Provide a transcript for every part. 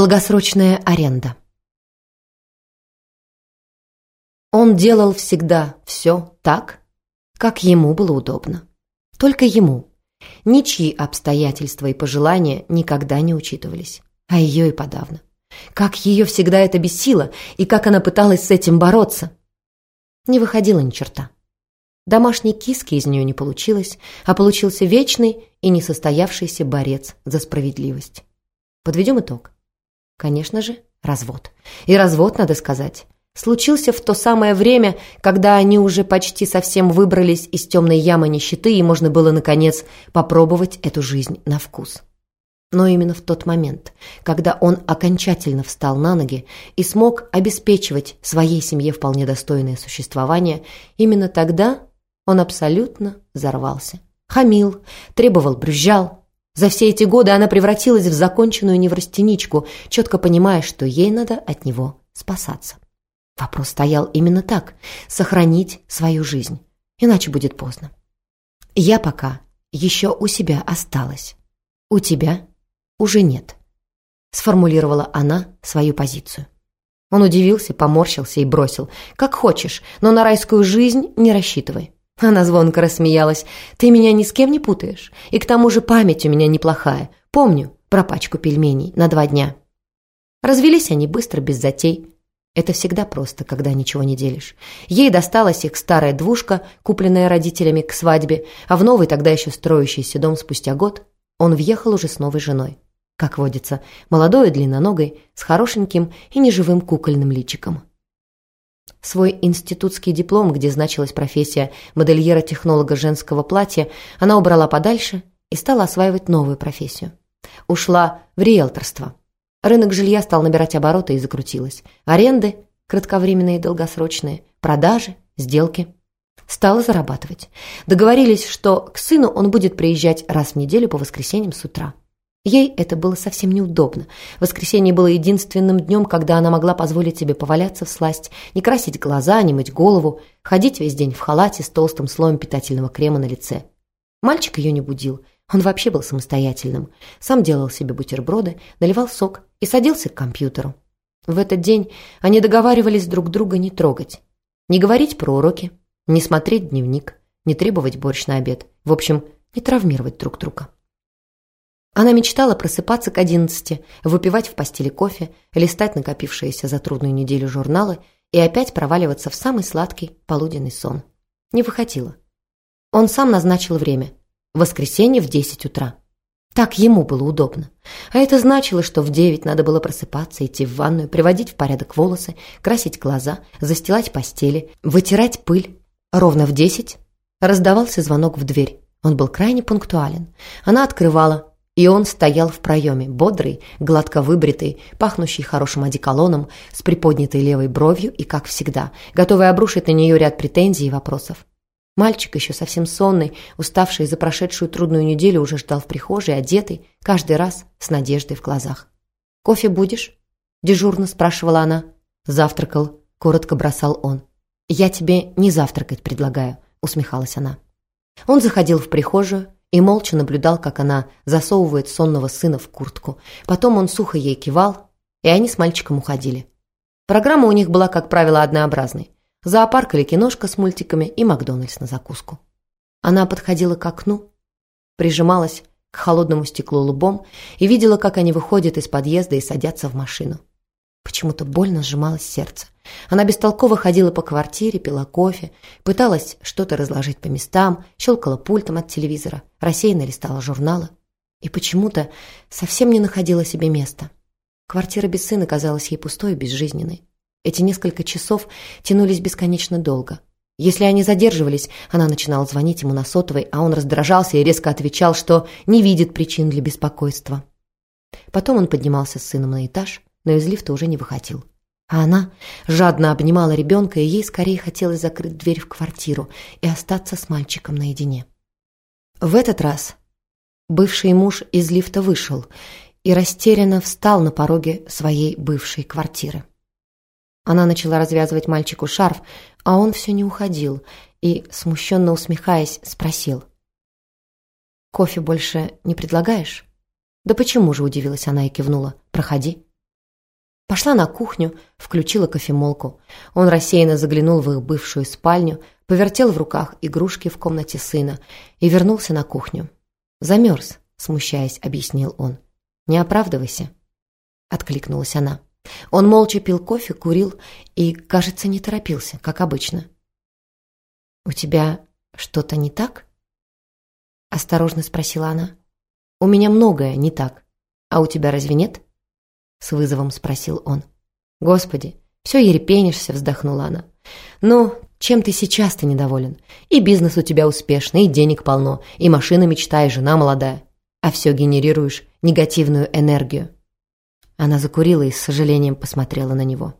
Долгосрочная аренда. Он делал всегда все так, как ему было удобно. Только ему. Ничьи обстоятельства и пожелания никогда не учитывались, а ее и подавно. Как ее всегда это бесило, и как она пыталась с этим бороться. Не выходила ни черта. Домашней киски из нее не получилось, а получился вечный и несостоявшийся борец за справедливость. Подведем итог. Конечно же, развод. И развод, надо сказать, случился в то самое время, когда они уже почти совсем выбрались из темной ямы нищеты, и можно было, наконец, попробовать эту жизнь на вкус. Но именно в тот момент, когда он окончательно встал на ноги и смог обеспечивать своей семье вполне достойное существование, именно тогда он абсолютно взорвался. Хамил, требовал, брюзжал, за все эти годы она превратилась в законченную неврастеничку, четко понимая, что ей надо от него спасаться. Вопрос стоял именно так – сохранить свою жизнь, иначе будет поздно. Я пока еще у себя осталась, у тебя уже нет, сформулировала она свою позицию. Он удивился, поморщился и бросил. «Как хочешь, но на райскую жизнь не рассчитывай. Она звонко рассмеялась. «Ты меня ни с кем не путаешь. И к тому же память у меня неплохая. Помню про пачку пельменей на два дня». Развелись они быстро, без затей. Это всегда просто, когда ничего не делишь. Ей досталась их старая двушка, купленная родителями к свадьбе, а в новый, тогда еще строящийся дом спустя год, он въехал уже с новой женой. Как водится, молодой и длинноногой, с хорошеньким и неживым кукольным личиком. Свой институтский диплом, где значилась профессия модельера-технолога женского платья, она убрала подальше и стала осваивать новую профессию. Ушла в риэлторство. Рынок жилья стал набирать обороты и закрутилась. Аренды, кратковременные и долгосрочные, продажи, сделки. Стала зарабатывать. Договорились, что к сыну он будет приезжать раз в неделю по воскресеньям с утра. Ей это было совсем неудобно. Воскресенье было единственным днем, когда она могла позволить себе поваляться в сласть, не красить глаза, не мыть голову, ходить весь день в халате с толстым слоем питательного крема на лице. Мальчик ее не будил. Он вообще был самостоятельным. Сам делал себе бутерброды, наливал сок и садился к компьютеру. В этот день они договаривались друг друга не трогать. Не говорить про уроки, не смотреть дневник, не требовать борщ на обед. В общем, не травмировать друг друга. Она мечтала просыпаться к одиннадцати, выпивать в постели кофе, листать накопившиеся за трудную неделю журналы и опять проваливаться в самый сладкий полуденный сон. Не выходила. Он сам назначил время. Воскресенье в десять утра. Так ему было удобно. А это значило, что в девять надо было просыпаться, идти в ванную, приводить в порядок волосы, красить глаза, застилать постели, вытирать пыль. Ровно в десять раздавался звонок в дверь. Он был крайне пунктуален. Она открывала, и он стоял в проеме, бодрый, гладко выбритый, пахнущий хорошим одеколоном, с приподнятой левой бровью и, как всегда, готовый обрушить на нее ряд претензий и вопросов. Мальчик, еще совсем сонный, уставший за прошедшую трудную неделю, уже ждал в прихожей, одетый, каждый раз с надеждой в глазах. «Кофе будешь?» – дежурно спрашивала она. «Завтракал», – коротко бросал он. «Я тебе не завтракать предлагаю», – усмехалась она. Он заходил в прихожую, и молча наблюдал, как она засовывает сонного сына в куртку. Потом он сухо ей кивал, и они с мальчиком уходили. Программа у них была, как правило, однообразной. Зоопарк или киношка с мультиками и Макдональдс на закуску. Она подходила к окну, прижималась к холодному стеклу лбом и видела, как они выходят из подъезда и садятся в машину. Почему-то больно сжималось сердце. Она бестолково ходила по квартире, пила кофе, пыталась что-то разложить по местам, щелкала пультом от телевизора, рассеянно листала журналы. И почему-то совсем не находила себе места. Квартира без сына казалась ей пустой и безжизненной. Эти несколько часов тянулись бесконечно долго. Если они задерживались, она начинала звонить ему на сотовой, а он раздражался и резко отвечал, что не видит причин для беспокойства. Потом он поднимался с сыном на этаж, но из лифта уже не выходил. А она жадно обнимала ребенка, и ей скорее хотелось закрыть дверь в квартиру и остаться с мальчиком наедине. В этот раз бывший муж из лифта вышел и растерянно встал на пороге своей бывшей квартиры. Она начала развязывать мальчику шарф, а он все не уходил и, смущенно усмехаясь, спросил. «Кофе больше не предлагаешь?» «Да почему же?» – удивилась она и кивнула. «Проходи». Пошла на кухню, включила кофемолку. Он рассеянно заглянул в их бывшую спальню, повертел в руках игрушки в комнате сына и вернулся на кухню. «Замерз», — смущаясь, объяснил он. «Не оправдывайся», — откликнулась она. Он молча пил кофе, курил и, кажется, не торопился, как обычно. «У тебя что-то не так?» — осторожно спросила она. «У меня многое не так. А у тебя разве нет?» С вызовом спросил он. «Господи, все ерепенишься», — вздохнула она. «Ну, чем ты сейчас-то недоволен? И бизнес у тебя успешный, и денег полно, и машина мечта, и жена молодая. А все генерируешь негативную энергию». Она закурила и с сожалением посмотрела на него.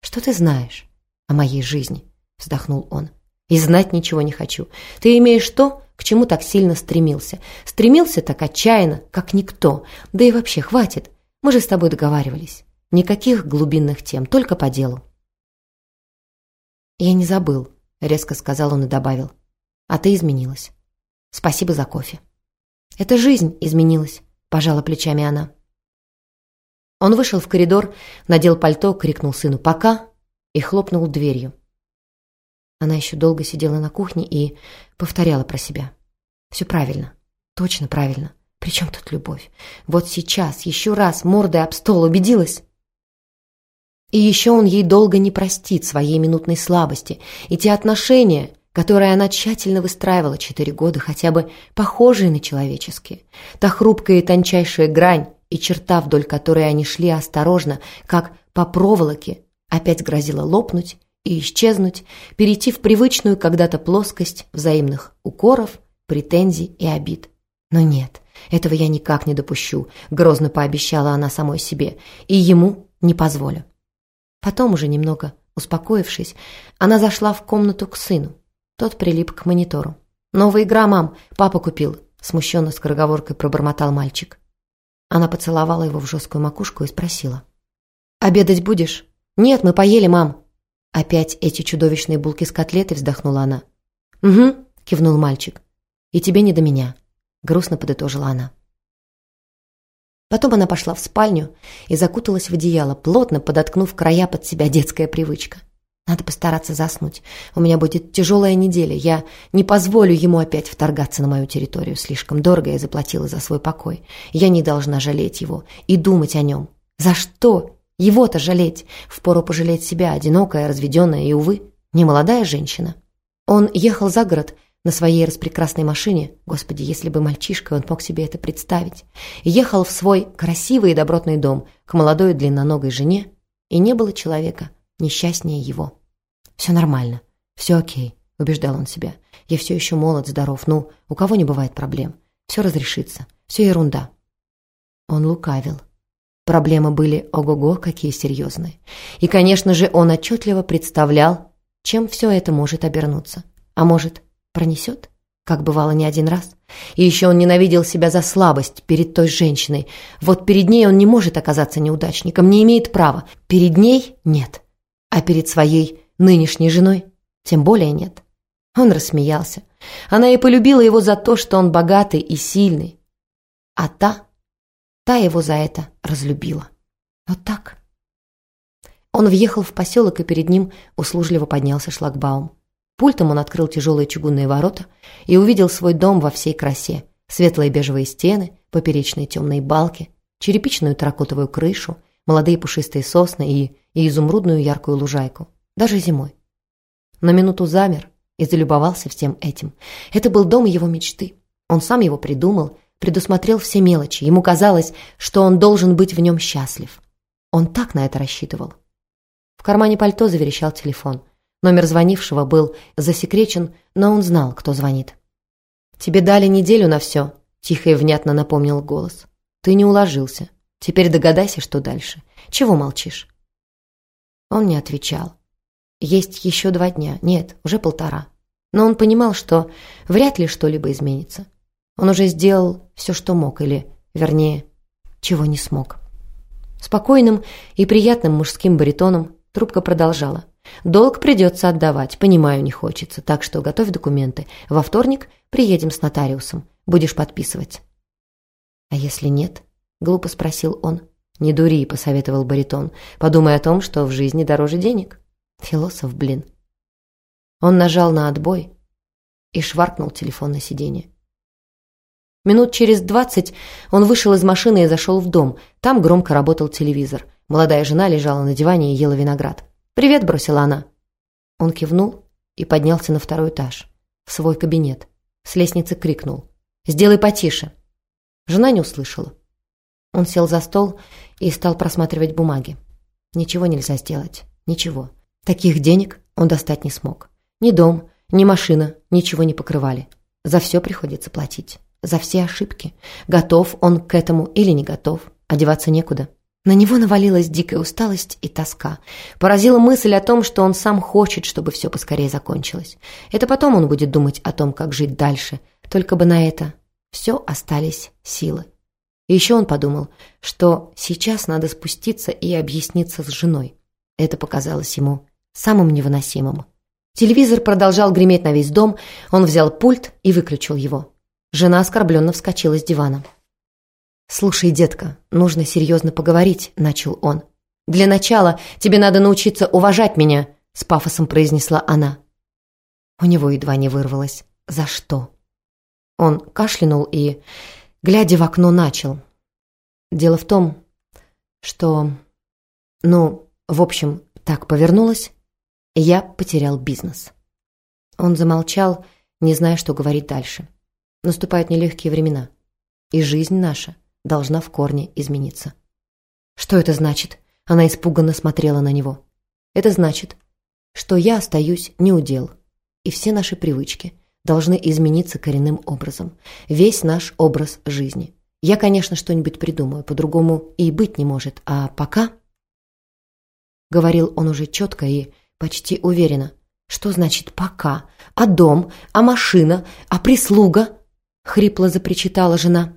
«Что ты знаешь о моей жизни?» — вздохнул он. «И знать ничего не хочу. Ты имеешь то, к чему так сильно стремился. Стремился так отчаянно, как никто. Да и вообще, хватит. Мы же с тобой договаривались. Никаких глубинных тем, только по делу. «Я не забыл», — резко сказал он и добавил. «А ты изменилась. Спасибо за кофе». «Это жизнь изменилась», — пожала плечами она. Он вышел в коридор, надел пальто, крикнул сыну «пока» и хлопнул дверью. Она еще долго сидела на кухне и повторяла про себя. «Все правильно, точно правильно. При чем тут любовь? Вот сейчас, еще раз, мордой об стол убедилась. И еще он ей долго не простит своей минутной слабости. И те отношения, которые она тщательно выстраивала четыре года, хотя бы похожие на человеческие. Та хрупкая и тончайшая грань и черта, вдоль которой они шли осторожно, как по проволоке, опять грозила лопнуть и исчезнуть, перейти в привычную когда-то плоскость взаимных укоров, претензий и обид. Но нет, этого я никак не допущу, грозно пообещала она самой себе, и ему не позволю. Потом уже немного успокоившись, она зашла в комнату к сыну. Тот прилип к монитору. «Новая игра, мам, папа купил», смущенно скороговоркой пробормотал мальчик. Она поцеловала его в жесткую макушку и спросила. «Обедать будешь?» «Нет, мы поели, мам». Опять эти чудовищные булки с котлетой вздохнула она. «Угу», кивнул мальчик. «И тебе не до меня» грустно подытожила она. Потом она пошла в спальню и закуталась в одеяло, плотно подоткнув края под себя детская привычка. Надо постараться заснуть. У меня будет тяжелая неделя. Я не позволю ему опять вторгаться на мою территорию. Слишком дорого я заплатила за свой покой. Я не должна жалеть его и думать о нем. За что? Его-то жалеть. Впору пожалеть себя, одинокая, разведенная и, увы, немолодая женщина. Он ехал за город на своей распрекрасной машине, господи, если бы мальчишка, он мог себе это представить, ехал в свой красивый и добротный дом к молодой длинноногой жене, и не было человека несчастнее его. «Все нормально, все окей», — убеждал он себя. «Я все еще молод, здоров, ну, у кого не бывает проблем. Все разрешится, все ерунда». Он лукавил. Проблемы были ого-го, какие серьезные. И, конечно же, он отчетливо представлял, чем все это может обернуться. А может, Пронесет? Как бывало не один раз. И еще он ненавидел себя за слабость перед той женщиной. Вот перед ней он не может оказаться неудачником, не имеет права. Перед ней нет. А перед своей нынешней женой тем более нет. Он рассмеялся. Она и полюбила его за то, что он богатый и сильный. А та, та его за это разлюбила. Вот так. Он въехал в поселок, и перед ним услужливо поднялся шлагбаум. Пультом он открыл тяжелые чугунные ворота и увидел свой дом во всей красе. Светлые бежевые стены, поперечные темные балки, черепичную таракотовую крышу, молодые пушистые сосны и, и изумрудную яркую лужайку. Даже зимой. На минуту замер и залюбовался всем этим. Это был дом его мечты. Он сам его придумал, предусмотрел все мелочи. Ему казалось, что он должен быть в нем счастлив. Он так на это рассчитывал. В кармане пальто заверещал телефон – Номер звонившего был засекречен, но он знал, кто звонит. «Тебе дали неделю на все», — тихо и внятно напомнил голос. «Ты не уложился. Теперь догадайся, что дальше. Чего молчишь?» Он не отвечал. Есть еще два дня. Нет, уже полтора. Но он понимал, что вряд ли что-либо изменится. Он уже сделал все, что мог, или, вернее, чего не смог. Спокойным и приятным мужским баритоном трубка продолжала. Долг придется отдавать, понимаю, не хочется, так что готовь документы. Во вторник приедем с нотариусом, будешь подписывать». «А если нет?» — глупо спросил он. «Не дури», — посоветовал баритон. «Подумай о том, что в жизни дороже денег». Философ, блин. Он нажал на отбой и шваркнул телефон на сиденье. Минут через двадцать он вышел из машины и зашел в дом. Там громко работал телевизор. Молодая жена лежала на диване и ела виноград. «Привет», — бросила она. Он кивнул и поднялся на второй этаж, в свой кабинет. С лестницы крикнул. «Сделай потише». Жена не услышала. Он сел за стол и стал просматривать бумаги. Ничего нельзя сделать. Ничего. Таких денег он достать не смог. Ни дом, ни машина ничего не покрывали. За все приходится платить за все ошибки. Готов он к этому или не готов. Одеваться некуда. На него навалилась дикая усталость и тоска. Поразила мысль о том, что он сам хочет, чтобы все поскорее закончилось. Это потом он будет думать о том, как жить дальше. Только бы на это все остались силы. И еще он подумал, что сейчас надо спуститься и объясниться с женой. Это показалось ему самым невыносимым. Телевизор продолжал греметь на весь дом, он взял пульт и выключил его. Жена оскорбленно вскочила с дивана. «Слушай, детка, нужно серьезно поговорить», — начал он. «Для начала тебе надо научиться уважать меня», — с пафосом произнесла она. У него едва не вырвалось. «За что?» Он кашлянул и, глядя в окно, начал. «Дело в том, что... Ну, в общем, так повернулось, я потерял бизнес». Он замолчал, не зная, что говорить дальше. Наступают нелегкие времена, и жизнь наша должна в корне измениться. Что это значит? Она испуганно смотрела на него. Это значит, что я остаюсь неудел, и все наши привычки должны измениться коренным образом. Весь наш образ жизни. Я, конечно, что-нибудь придумаю, по-другому и быть не может, а пока... Говорил он уже четко и почти уверенно. Что значит «пока»? А дом? А машина? А прислуга? Хрипло запричитала жена.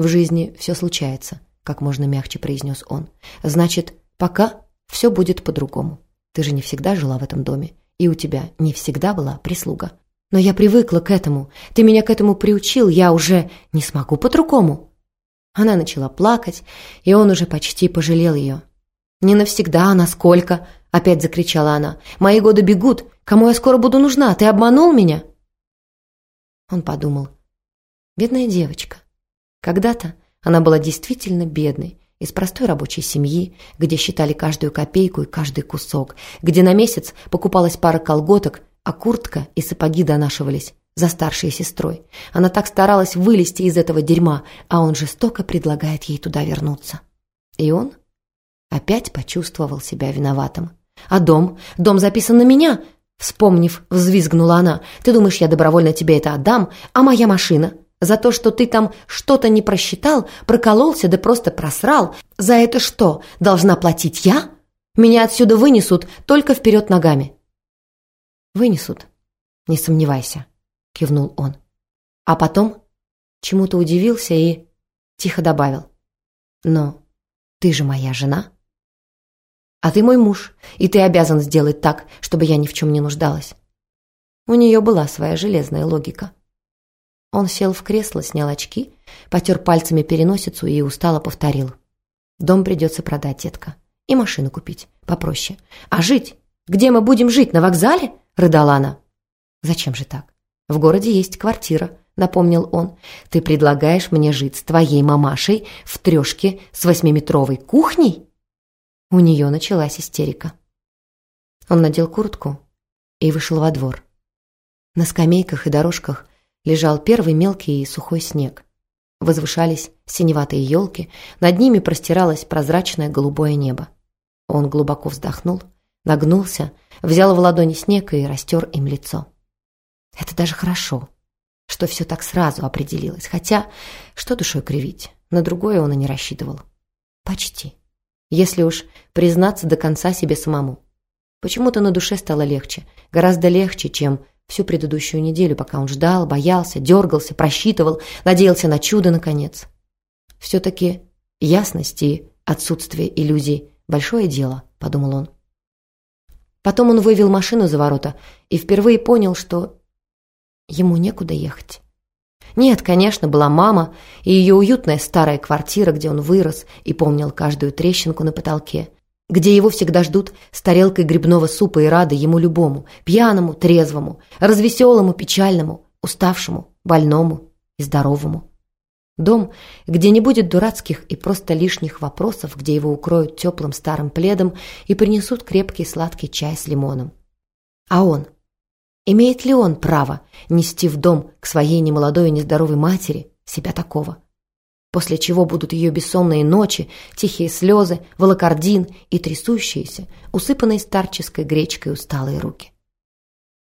«В жизни все случается», — как можно мягче произнес он. «Значит, пока все будет по-другому. Ты же не всегда жила в этом доме, и у тебя не всегда была прислуга. Но я привыкла к этому. Ты меня к этому приучил, я уже не смогу по-другому». Она начала плакать, и он уже почти пожалел ее. «Не навсегда, а насколько?» — опять закричала она. «Мои годы бегут. Кому я скоро буду нужна? Ты обманул меня?» Он подумал, Бедная девочка. Когда-то она была действительно бедной, из простой рабочей семьи, где считали каждую копейку и каждый кусок, где на месяц покупалась пара колготок, а куртка и сапоги донашивались за старшей сестрой. Она так старалась вылезти из этого дерьма, а он жестоко предлагает ей туда вернуться. И он опять почувствовал себя виноватым. «А дом? Дом записан на меня!» Вспомнив, взвизгнула она. «Ты думаешь, я добровольно тебе это отдам? А моя машина? За то, что ты там что-то не просчитал, прокололся да просто просрал, за это что, должна платить я? Меня отсюда вынесут только вперед ногами». «Вынесут, не сомневайся», — кивнул он. А потом чему-то удивился и тихо добавил. «Но ты же моя жена». «А ты мой муж, и ты обязан сделать так, чтобы я ни в чем не нуждалась». У нее была своя железная логика. Он сел в кресло, снял очки, потер пальцами переносицу и устало повторил. «Дом придется продать, детка. И машину купить. Попроще. А жить? Где мы будем жить? На вокзале?» — рыдала она. «Зачем же так? В городе есть квартира», — напомнил он. «Ты предлагаешь мне жить с твоей мамашей в трешке с восьмиметровой кухней?» У нее началась истерика. Он надел куртку и вышел во двор. На скамейках и дорожках лежал первый мелкий и сухой снег. Возвышались синеватые елки, над ними простиралось прозрачное голубое небо. Он глубоко вздохнул, нагнулся, взял в ладони снег и растер им лицо. Это даже хорошо, что все так сразу определилось, хотя, что душой кривить, на другое он и не рассчитывал. Почти. Если уж признаться до конца себе самому. Почему-то на душе стало легче, гораздо легче, чем всю предыдущую неделю, пока он ждал, боялся, дергался, просчитывал, надеялся на чудо, наконец. Все-таки ясность и отсутствие иллюзий – большое дело, подумал он. Потом он вывел машину за ворота и впервые понял, что ему некуда ехать. Нет, конечно, была мама и ее уютная старая квартира, где он вырос и помнил каждую трещинку на потолке, где его всегда ждут с тарелкой грибного супа и рады ему любому, пьяному, трезвому, развеселому, печальному, уставшему, больному и здоровому. Дом, где не будет дурацких и просто лишних вопросов, где его укроют теплым старым пледом и принесут крепкий сладкий чай с лимоном. А он? Имеет ли он право нести в дом к своей немолодой и нездоровой матери себя такого? После чего будут ее бессонные ночи, тихие слезы, волокордин и трясущиеся, усыпанные старческой гречкой усталые руки.